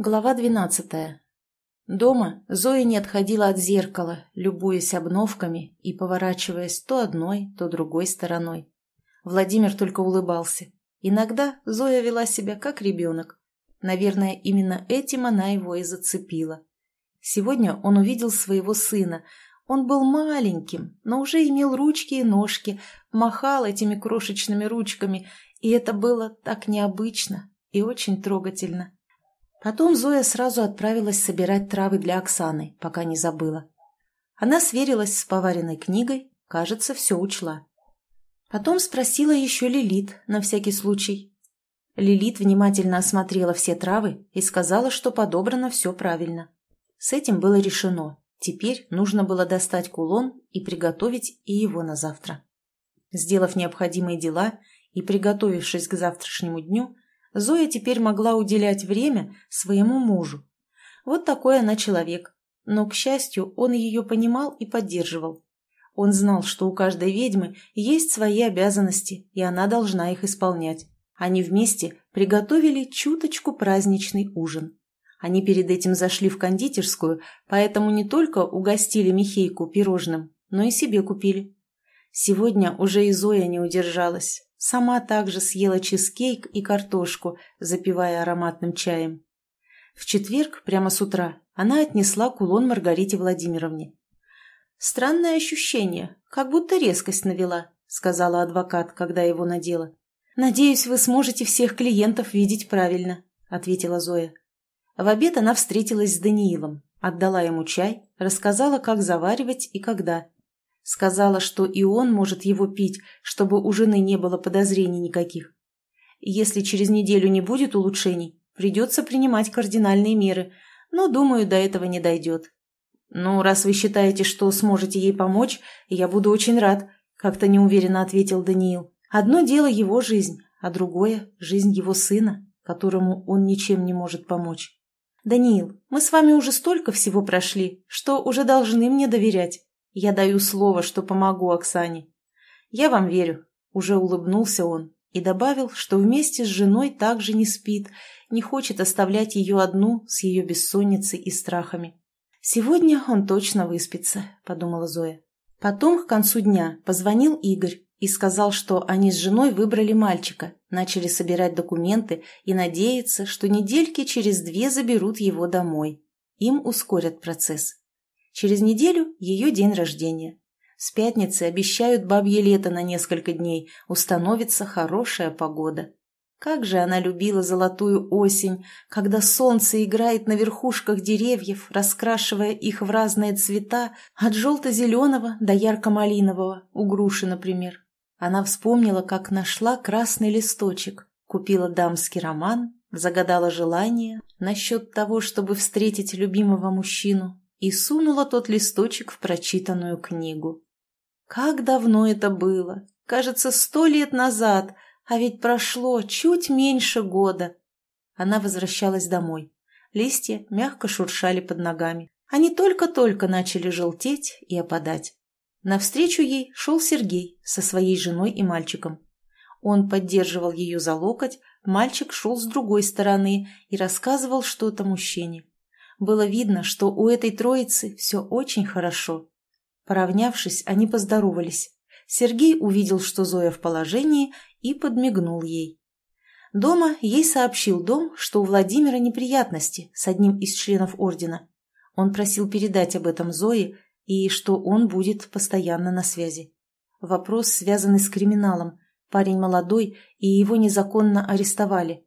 Глава двенадцатая. Дома Зоя не отходила от зеркала, любуясь обновками и поворачиваясь то одной, то другой стороной. Владимир только улыбался. Иногда Зоя вела себя как ребенок. Наверное, именно этим она его и зацепила. Сегодня он увидел своего сына. Он был маленьким, но уже имел ручки и ножки, махал этими крошечными ручками, и это было так необычно и очень трогательно. Потом Зоя сразу отправилась собирать травы для Оксаны, пока не забыла. Она сверилась с поваренной книгой, кажется, все учла. Потом спросила еще Лилит, на всякий случай. Лилит внимательно осмотрела все травы и сказала, что подобрано все правильно. С этим было решено. Теперь нужно было достать кулон и приготовить и его на завтра. Сделав необходимые дела и приготовившись к завтрашнему дню, Зоя теперь могла уделять время своему мужу. Вот такой она человек. Но, к счастью, он ее понимал и поддерживал. Он знал, что у каждой ведьмы есть свои обязанности, и она должна их исполнять. Они вместе приготовили чуточку праздничный ужин. Они перед этим зашли в кондитерскую, поэтому не только угостили Михейку пирожным, но и себе купили. Сегодня уже и Зоя не удержалась. Сама также съела чизкейк и картошку, запивая ароматным чаем. В четверг, прямо с утра, она отнесла кулон Маргарите Владимировне. «Странное ощущение, как будто резкость навела», — сказала адвокат, когда его надела. «Надеюсь, вы сможете всех клиентов видеть правильно», — ответила Зоя. В обед она встретилась с Даниилом, отдала ему чай, рассказала, как заваривать и когда. Сказала, что и он может его пить, чтобы у жены не было подозрений никаких. Если через неделю не будет улучшений, придется принимать кардинальные меры, но, думаю, до этого не дойдет. «Ну, раз вы считаете, что сможете ей помочь, я буду очень рад», — как-то неуверенно ответил Даниил. «Одно дело его жизнь, а другое — жизнь его сына, которому он ничем не может помочь». «Даниил, мы с вами уже столько всего прошли, что уже должны мне доверять. Я даю слово, что помогу Оксане. Я вам верю. Уже улыбнулся он и добавил, что вместе с женой также не спит, не хочет оставлять ее одну с ее бессонницей и страхами. «Сегодня он точно выспится», — подумала Зоя. Потом, к концу дня, позвонил Игорь и сказал, что они с женой выбрали мальчика, начали собирать документы и надеяться, что недельки через две заберут его домой. Им ускорят процесс. Через неделю ее день рождения. С пятницы обещают бабье лето на несколько дней, установится хорошая погода. Как же она любила золотую осень, когда солнце играет на верхушках деревьев, раскрашивая их в разные цвета, от желто-зеленого до ярко-малинового, у груши, например. Она вспомнила, как нашла красный листочек, купила дамский роман, загадала желание насчет того, чтобы встретить любимого мужчину, и сунула тот листочек в прочитанную книгу. Как давно это было! Кажется, сто лет назад, а ведь прошло чуть меньше года. Она возвращалась домой. Листья мягко шуршали под ногами. Они только-только начали желтеть и опадать. Навстречу ей шел Сергей со своей женой и мальчиком. Он поддерживал ее за локоть, мальчик шел с другой стороны и рассказывал что-то мужчине. Было видно, что у этой троицы все очень хорошо. Поравнявшись, они поздоровались. Сергей увидел, что Зоя в положении, и подмигнул ей. Дома ей сообщил дом, что у Владимира неприятности с одним из членов ордена. Он просил передать об этом Зое и что он будет постоянно на связи. Вопрос, связанный с криминалом. Парень молодой, и его незаконно арестовали.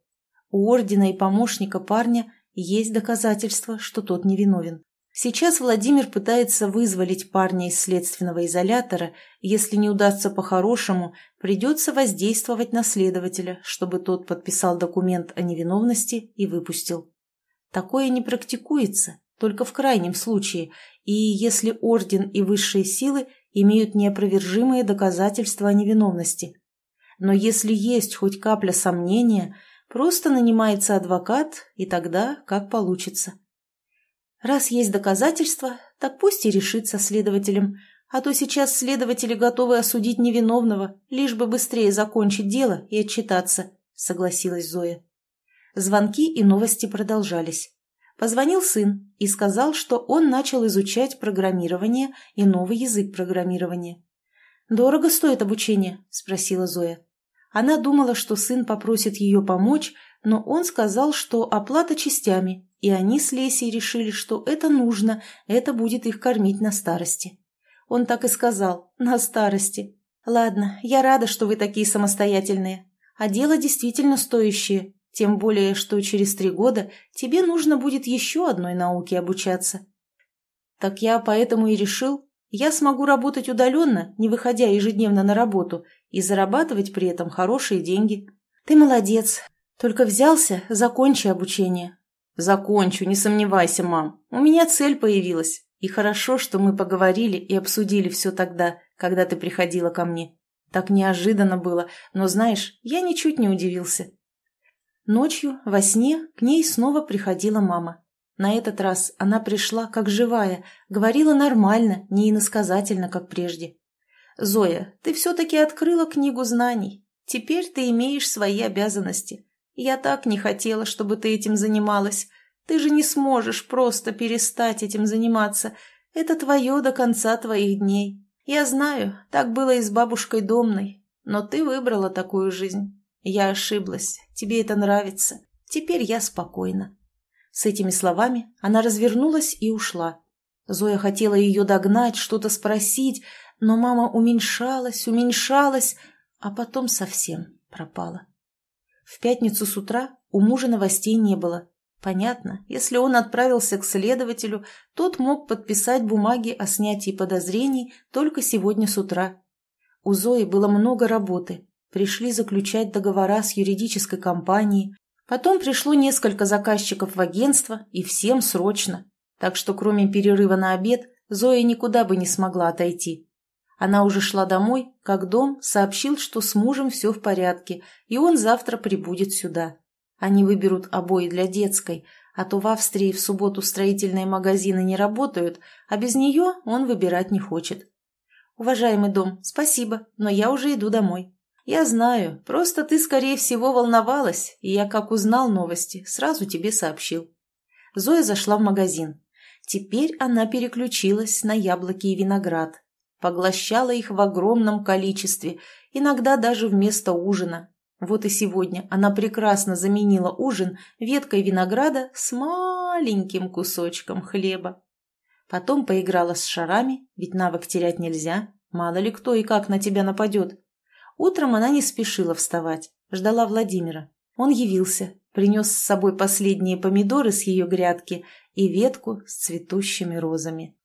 У ордена и помощника парня есть доказательства, что тот невиновен. Сейчас Владимир пытается вызволить парня из следственного изолятора, если не удастся по-хорошему, придется воздействовать на следователя, чтобы тот подписал документ о невиновности и выпустил. Такое не практикуется, только в крайнем случае, и если орден и высшие силы имеют неопровержимые доказательства о невиновности. Но если есть хоть капля сомнения – Просто нанимается адвокат, и тогда как получится. Раз есть доказательства, так пусть и решит со следователем, а то сейчас следователи готовы осудить невиновного, лишь бы быстрее закончить дело и отчитаться, согласилась Зоя. Звонки и новости продолжались. Позвонил сын и сказал, что он начал изучать программирование и новый язык программирования. «Дорого стоит обучение?» – спросила Зоя. Она думала, что сын попросит ее помочь, но он сказал, что оплата частями, и они с Лесей решили, что это нужно, это будет их кормить на старости. Он так и сказал, на старости. «Ладно, я рада, что вы такие самостоятельные. А дело действительно стоящее, тем более, что через три года тебе нужно будет еще одной науке обучаться». «Так я поэтому и решил, я смогу работать удаленно, не выходя ежедневно на работу, и зарабатывать при этом хорошие деньги. Ты молодец. Только взялся, закончи обучение. Закончу, не сомневайся, мам. У меня цель появилась. И хорошо, что мы поговорили и обсудили все тогда, когда ты приходила ко мне. Так неожиданно было, но, знаешь, я ничуть не удивился. Ночью, во сне, к ней снова приходила мама. На этот раз она пришла как живая, говорила нормально, не иносказательно, как прежде. «Зоя, ты все-таки открыла книгу знаний. Теперь ты имеешь свои обязанности. Я так не хотела, чтобы ты этим занималась. Ты же не сможешь просто перестать этим заниматься. Это твое до конца твоих дней. Я знаю, так было и с бабушкой Домной. Но ты выбрала такую жизнь. Я ошиблась. Тебе это нравится. Теперь я спокойна. С этими словами она развернулась и ушла. Зоя хотела ее догнать, что-то спросить, но мама уменьшалась, уменьшалась, а потом совсем пропала. В пятницу с утра у мужа новостей не было. Понятно, если он отправился к следователю, тот мог подписать бумаги о снятии подозрений только сегодня с утра. У Зои было много работы. Пришли заключать договора с юридической компанией, Потом пришло несколько заказчиков в агентство, и всем срочно. Так что кроме перерыва на обед, Зоя никуда бы не смогла отойти. Она уже шла домой, как дом сообщил, что с мужем все в порядке, и он завтра прибудет сюда. Они выберут обои для детской, а то в Австрии в субботу строительные магазины не работают, а без нее он выбирать не хочет. «Уважаемый дом, спасибо, но я уже иду домой». «Я знаю, просто ты, скорее всего, волновалась, и я, как узнал новости, сразу тебе сообщил». Зоя зашла в магазин. Теперь она переключилась на яблоки и виноград. Поглощала их в огромном количестве, иногда даже вместо ужина. Вот и сегодня она прекрасно заменила ужин веткой винограда с маленьким кусочком хлеба. Потом поиграла с шарами, ведь навык терять нельзя, мало ли кто и как на тебя нападет. Утром она не спешила вставать, ждала Владимира. Он явился, принес с собой последние помидоры с ее грядки и ветку с цветущими розами.